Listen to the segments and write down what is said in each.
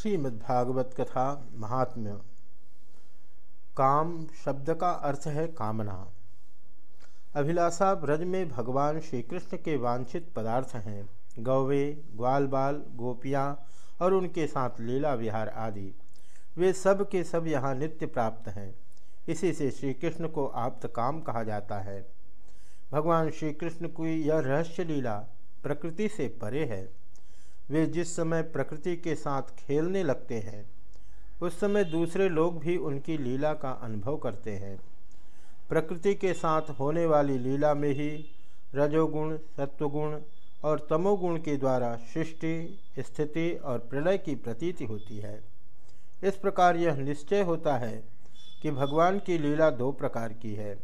श्रीमद्भागवत कथा महात्म्य। काम शब्द का अर्थ है कामना। अभिलाषा ब्रज में भगवान श्री कृष्ण के वांछित पदार्थ हैं, गौवे ग्वाल बाल गोपियाँ और उनके साथ लीला विहार आदि। वे सब के सब यहाँ नित्य प्राप्त हैं। इसी से श्री कृष्ण को आप्त काम कहा जाता है। भगवान श्री कृष्ण की यह रहस्य लीला प्रकृति से परे है। वे जिस समय प्रकृति के साथ खेलने लगते हैं, उस समय दूसरे लोग भी उनकी लीला का अनुभव करते हैं। प्रकृति के साथ होने वाली लीला में ही रजोगुण, सत्वगुण और तमोगुण के द्वारा सृष्टि, स्थिति और प्रलय की प्रतीति होती है। इस प्रकार यह निश्चय होता है कि भगवान की लीला दो प्रकार की है,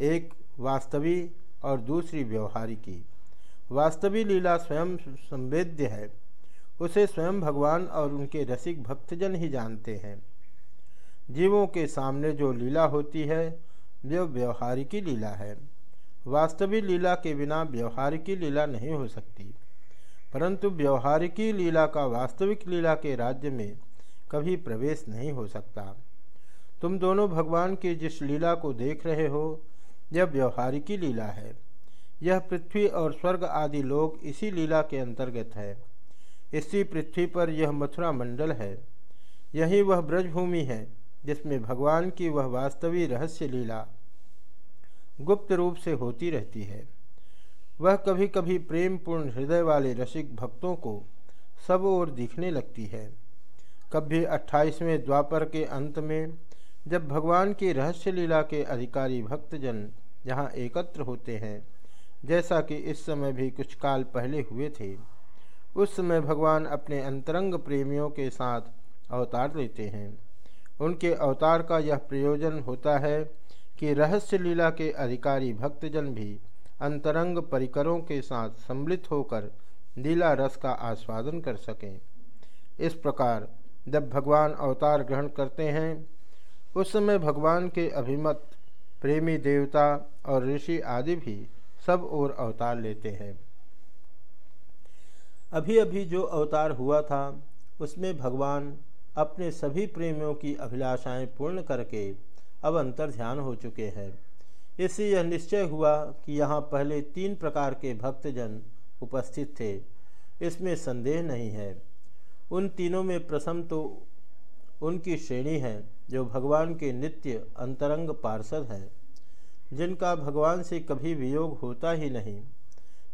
एक वास्तविक और दूसरी व्यवहारिकी। वास्तविक लीला स्वयं संवेद्य है। उसे स्वयं भगवान और उनके रसिक भक्तजन ही जानते हैं। जीवों के सामने जो लीला होती है, वह व्यवहारिकी लीला है। वास्तविक लीला के बिना व्यवहारिकी लीला नहीं हो सकती। परंतु व्यवहारिकी लीला का वास्तविक लीला के राज्य में कभी प्रवेश नहीं हो सकता। तुम दोनों भगवान की जिस लीला को देख रहे हो, यह व्यवहारिकी लीला है। यह पृथ्वी और स्वर्ग आदि लोग इसी लीला के अंतर्गत है। इसी पृथ्वी पर यह मथुरा मंडल है। यही वह ब्रजभूमि है, जिसमें भगवान की वह वास्तविक रहस्य लीला गुप्त रूप से होती रहती है। वह कभी कभी प्रेम पूर्ण हृदय वाले रसिक भक्तों को सब ओर दिखने लगती है। कभी अट्ठाईसवें द्वापर के अंत में, जब भगवान की रहस्य लीला के अधिकारी भक्तजन यहाँ एकत्र होते हैं जैसा कि इस समय भी कुछ काल पहले हुए थे, उस समय भगवान अपने अंतरंग प्रेमियों के साथ अवतार लेते हैं। उनके अवतार का यह प्रयोजन होता है कि रहस्य लीला के अधिकारी भक्तजन भी अंतरंग परिकरों के साथ सम्मिलित होकर लीला रस का आस्वादन कर सकें। इस प्रकार जब भगवान अवतार ग्रहण करते हैं, उस समय भगवान के अभिमत, प्रेमी देवता और ऋषि आदि भी सब ओर अवतार लेते हैं। अभी अभी जो अवतार हुआ था, उसमें भगवान अपने सभी प्रेमियों की अभिलाषाएँ पूर्ण करके अब अंतर ध्यान हो चुके हैं। इससे यह निश्चय हुआ कि यहाँ पहले तीन प्रकार के भक्तजन उपस्थित थे। इसमें संदेह नहीं है। उन तीनों में प्रथम तो उनकी श्रेणी है, जो भगवान के नित्य अंतरंग पार्षद हैं। जिनका भगवान से कभी वियोग होता ही नहीं।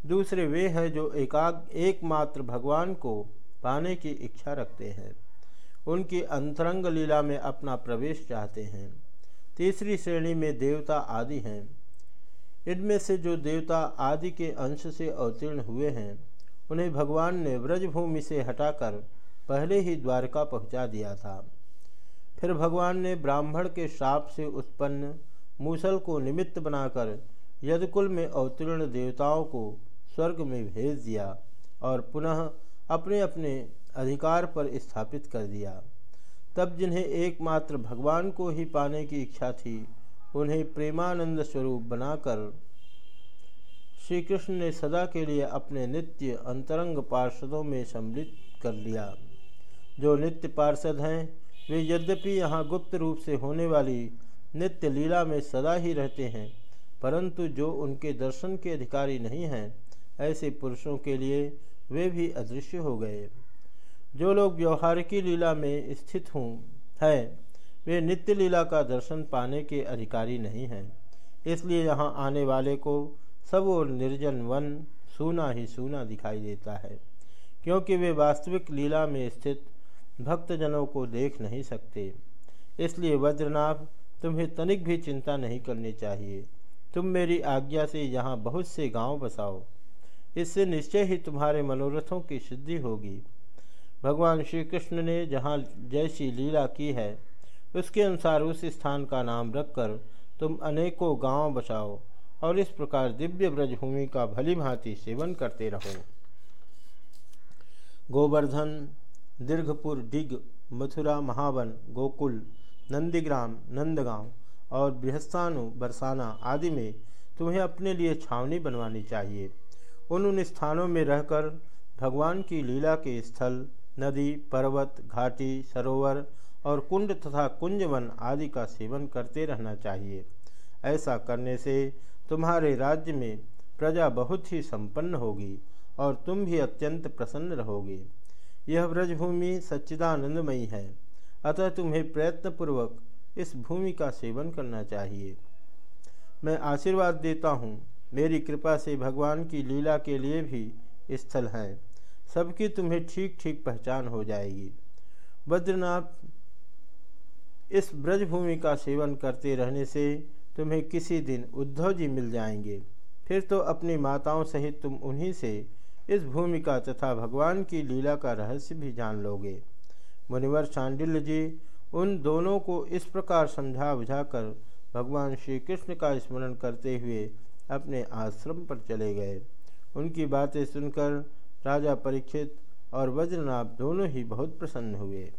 दूसरे वे हैं जो एकाग, एकमात्र भगवान को पाने की इच्छा रखते हैं। उनकी अंतरंग लीला में अपना प्रवेश चाहते हैं। तीसरी श्रेणी में देवता आदि हैं। इनमें से जो देवता आदि के अंश से अवतीर्ण हुए हैं, उन्हें भगवान ने व्रजभूमि से हटाकर पहले ही द्वारका पहुँचा दिया था। फिर भगवान ने ब्राह्मण के श्राप से उत्पन्न मूसल को निमित्त बनाकर यदकुल में अवतीर्ण देवताओं को स्वर्ग में भेज दिया और पुनः अपने अपने अधिकार पर स्थापित कर दिया। तब जिन्हें एकमात्र भगवान को ही पाने की इच्छा थी, उन्हें प्रेमानंद स्वरूप बनाकर श्री कृष्ण ने सदा के लिए अपने नित्य अंतरंग पार्षदों में सम्मिलित कर लिया। जो नित्य पार्षद हैं, वे यद्यपि यहाँ गुप्त रूप से होने वाली नित्य लीला में सदा ही रहते हैं, परंतु जो उनके दर्शन के अधिकारी नहीं हैं, ऐसे पुरुषों के लिए वे भी अदृश्य हो गए। जो लोग व्यवहारिकी लीला में स्थित हों, हैं, वे नित्य लीला का दर्शन पाने के अधिकारी नहीं हैं। इसलिए यहाँ आने वाले को सब और निर्जन वन सूना ही सूना दिखाई देता है, क्योंकि वे वास्तविक लीला में स्थित भक्तजनों को देख नहीं सकते। इसलिए वज्रनाभ तुम्हें तनिक भी चिंता नहीं करनी चाहिए। तुम मेरी आज्ञा से यहाँ बहुत से गाँव बसाओ। इससे निश्चय ही तुम्हारे मनोरथों की सिद्धि होगी। भगवान श्री कृष्ण ने जहाँ जैसी लीला की है, उसके अनुसार उस स्थान का नाम रखकर तुम अनेकों गाँव बसाओ और इस प्रकार दिव्य ब्रजभूमि का भली भांति सेवन करते रहो। गोवर्धन, दीर्घपुर डिग, मथुरा महावन, गोकुल नंदीग्राम, नंदगांव और बृहस्तानु, बरसाना आदि में तुम्हें अपने लिए छावनी बनवानी चाहिए। उन उन स्थानों में रहकर भगवान की लीला के स्थल, नदी, पर्वत, घाटी, सरोवर और कुंड तथा कुंजवन आदि का सेवन करते रहना चाहिए। ऐसा करने से तुम्हारे राज्य में प्रजा बहुत ही संपन्न होगी और तुम भी अत्यंत प्रसन्न रहोगे। यह ब्रजभूमि सच्चिदानंदमयी है। अतः तुम्हें प्रयत्नपूर्वक इस भूमि का सेवन करना चाहिए। मैं आशीर्वाद देता हूँ। मेरी कृपा से भगवान की लीला के लिए भी स्थल हैं। सबकी तुम्हें ठीक ठीक पहचान हो जाएगी। बद्रनाथ, इस ब्रजभूमि का सेवन करते रहने से तुम्हें किसी दिन उद्धव जी मिल जाएँगे। फिर तो अपनी माताओं सहित तुम उन्हीं से इस भूमि का तथा भगवान की लीला का रहस्य भी जान लोगे। मुनिवर चांडिल्य जी, उन दोनों को इस प्रकार समझा बुझाकर भगवान श्री कृष्ण का स्मरण करते हुए अपने आश्रम पर चले गए। उनकी बातें सुनकर राजा परीक्षित और वज्रनाभ दोनों ही बहुत प्रसन्न हुए।